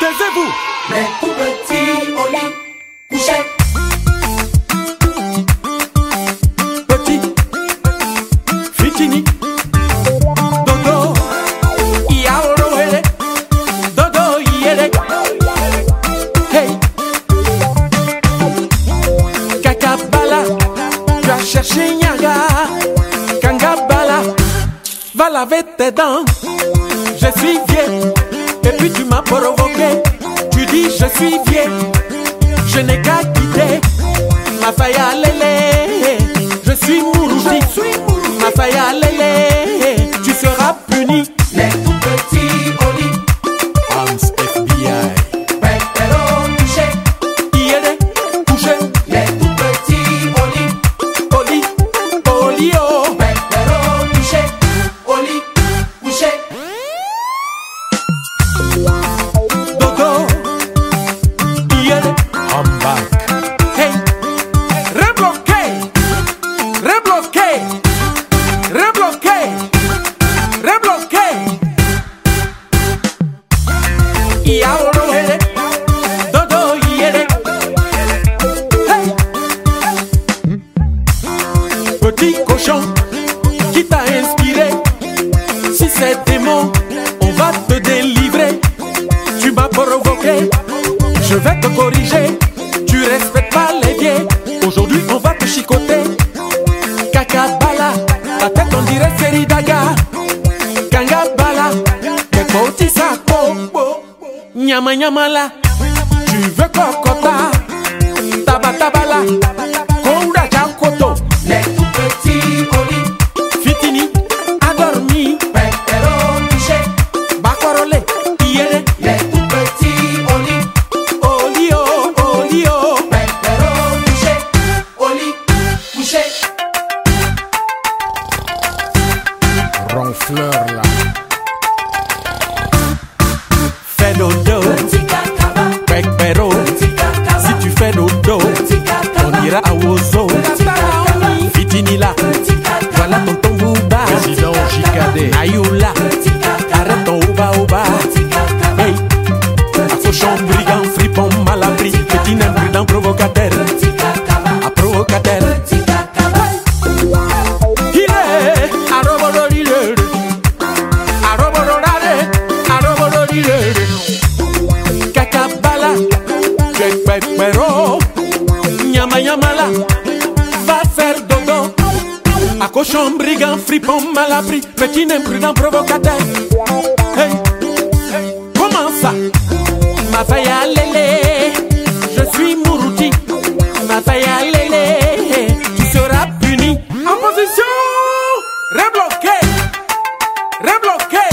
Taisez-vous. Les tout petits au lit, couchés. Petit. Fitini. Dodo. Yaorowele Dodo Yele Hey. Kakabala. Tu as cherché Nyaga Kangabala. Va laver tes dents. Je suis vieux puis tu m'as provoqué Tu dis je suis vieux Je n'ai qu'à quitter Ma faille à Je suis Mourouji Ma faille à je vais te corriger. Tu respectes pas les vieux, aujourd'hui on va te chicoter Nyama nyama la, tu veux kokota Tabatabala, Koura Jankoto Les tout petits au lit, Fitini, adormi, Pépéro couché. Bakorole, Yere, Les tout petits au lit, Olio, Olio, Pépéro couché. Au lit, couché. ronfleur Fitini là, voilà ton tombouba, Président JKD. Ayoula, arrête ton hey, Afauchon, brigand, fripon, malabri, petit imprudent, provocateur, à provocateur, Cochon, brigand, fripon, malabri, petit imprudent, provocateur. Hey, comment ça? Ma faille l'élé, je suis mourouti. Ma faille l'élé, tu seras puni. En position, rebloqué, rebloqué,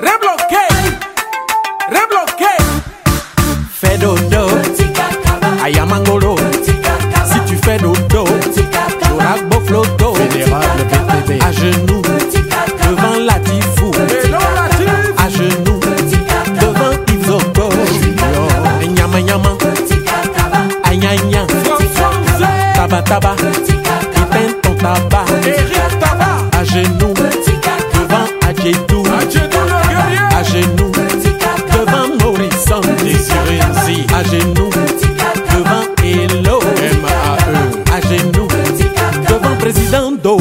rebloqué, rebloqué. Fais dodo. tabac. Éteins ton tabac. Et tabac. À genoux. Devant Adjedou. À genoux. Devant Morrison. Désiré. À genoux. Devant Hello. M-A-E. À genoux. Devant Président Do.